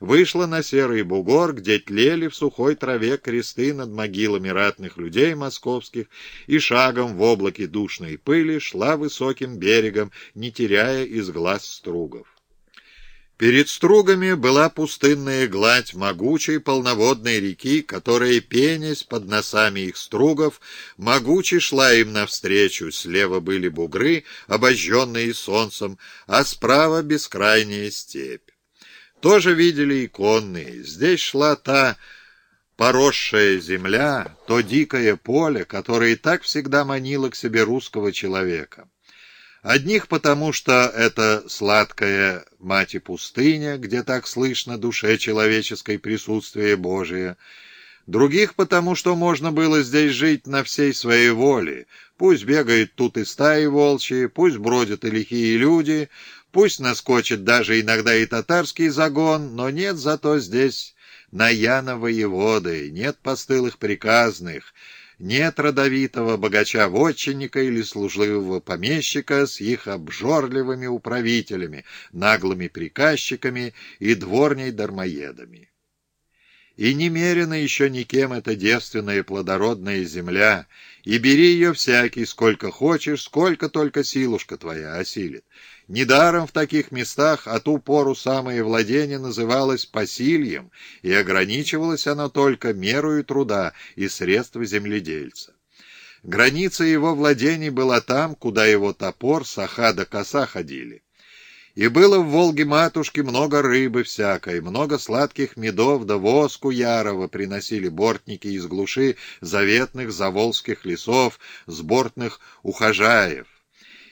вышла на серый бугор, где тлели в сухой траве кресты над могилами ратных людей московских, и шагом в облаке душной пыли шла высоким берегом, не теряя из глаз стругов. Перед стругами была пустынная гладь могучей полноводной реки, которая, пенясь под носами их стругов, могуче шла им навстречу. Слева были бугры, обожженные солнцем, а справа бескрайняя степь. Тоже видели и конные. Здесь шла та поросшая земля, то дикое поле, которое и так всегда манило к себе русского человека. Одних потому, что это сладкая мать и пустыня, где так слышно душе человеческой присутствие Божие, других потому, что можно было здесь жить на всей своей воле, пусть бегают тут и стаи волчьи, пусть бродят и лихие люди, пусть наскочит даже иногда и татарский загон, но нет зато здесь Наяна воеводы, нет постылых приказных, нет родовитого богача-вотчинника или служливого помещика с их обжорливыми управителями, наглыми приказчиками и дворней-дармоедами. И немерено еще никем эта девственная плодородная земля, и бери ее всякий, сколько хочешь, сколько только силушка твоя осилит. Недаром в таких местах а ту пору самое владение называлось посильем, и ограничивалось оно только мерою труда и средств земледельца. Граница его владений была там, куда его топор, саха да коса ходили. И было в Волге матушки много рыбы всякой, много сладких медов да воску ярого приносили бортники из глуши заветных заволжских лесов, сбортных ухожаев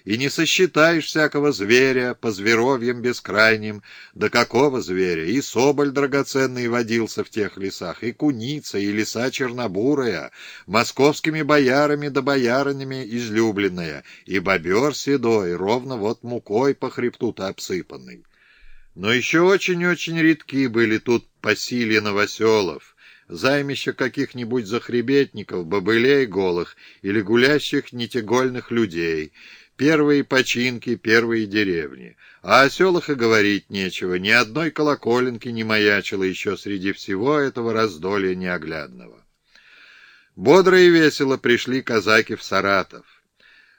и не сосчитаешь всякого зверя по зверовьям бескрайним, да какого зверя, и соболь драгоценный водился в тех лесах, и куница, и лиса чернобурая, московскими боярами да боярынями излюбленная, и бобер седой, ровно вот мукой по хребту-то обсыпанный. Но еще очень-очень редки были тут посилья новоселов, займища каких-нибудь захребетников, бобылей голых или гулящих нетегольных людей — Первые починки, первые деревни. А о селах и говорить нечего, ни одной колоколенки не маячило еще среди всего этого раздолья неоглядного. Бодро и весело пришли казаки в Саратов.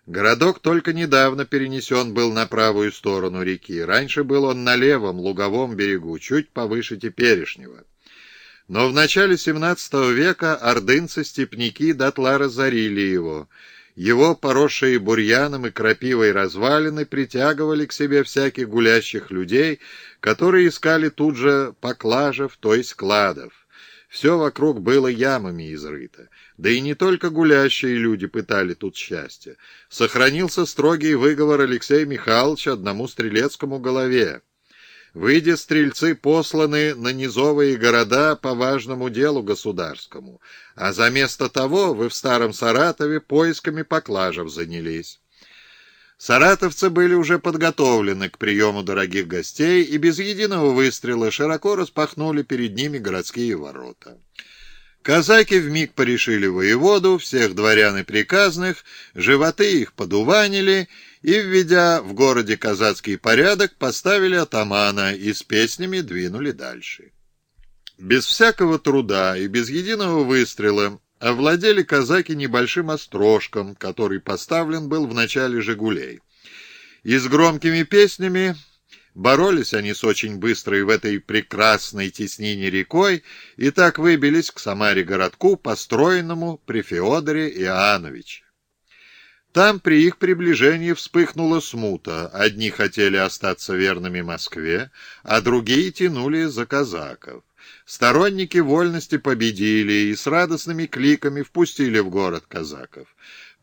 Городок только недавно перенесен был на правую сторону реки. Раньше был он на левом, луговом берегу, чуть повыше теперешнего. Но в начале XVII века ордынцы-степняки дотла разорили его — его, поросшие бурьяном и крапивой развалины, притягивали к себе всяких гулящих людей, которые искали тут же поклажев, то есть кладов. Все вокруг было ямами изрыто. Да и не только гулящие люди пытали тут счастье. Сохранился строгий выговор Алексея Михайловича одному стрелецкому голове. Выйдя, стрельцы посланы на низовые города по важному делу государскому, а за место того вы в Старом Саратове поисками поклажев занялись. Саратовцы были уже подготовлены к приему дорогих гостей и без единого выстрела широко распахнули перед ними городские ворота. Казаки вмиг порешили воеводу, всех дворян и приказных, животы их подуванили и, введя в городе казацкий порядок, поставили атамана и с песнями двинули дальше. Без всякого труда и без единого выстрела овладели казаки небольшим острожком, который поставлен был в начале «Жигулей». И с громкими песнями боролись они с очень быстрой в этой прекрасной теснине рекой и так выбились к Самаре городку, построенному при Феодоре Иоанновиче. Там при их приближении вспыхнула смута. Одни хотели остаться верными Москве, а другие тянули за казаков. Сторонники вольности победили и с радостными кликами впустили в город казаков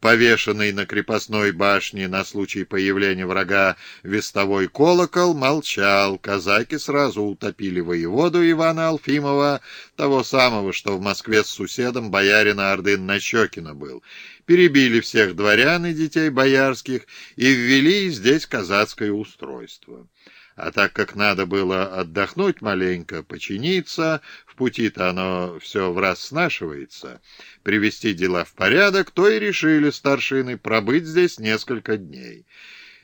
повешенный на крепостной башне на случай появления врага вестовой колокол, молчал. Казаки сразу утопили воеводу Ивана Алфимова, того самого, что в Москве с суседом боярина Ордын Нащекина был. Перебили всех дворян и детей боярских и ввели здесь казацкое устройство. А так как надо было отдохнуть маленько, починиться, в пути-то оно все в раз снашивается, привести дела в порядок, то и решили старшины пробыть здесь несколько дней.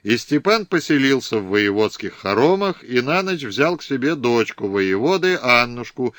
И Степан поселился в воеводских хоромах и на ночь взял к себе дочку воеводы Аннушку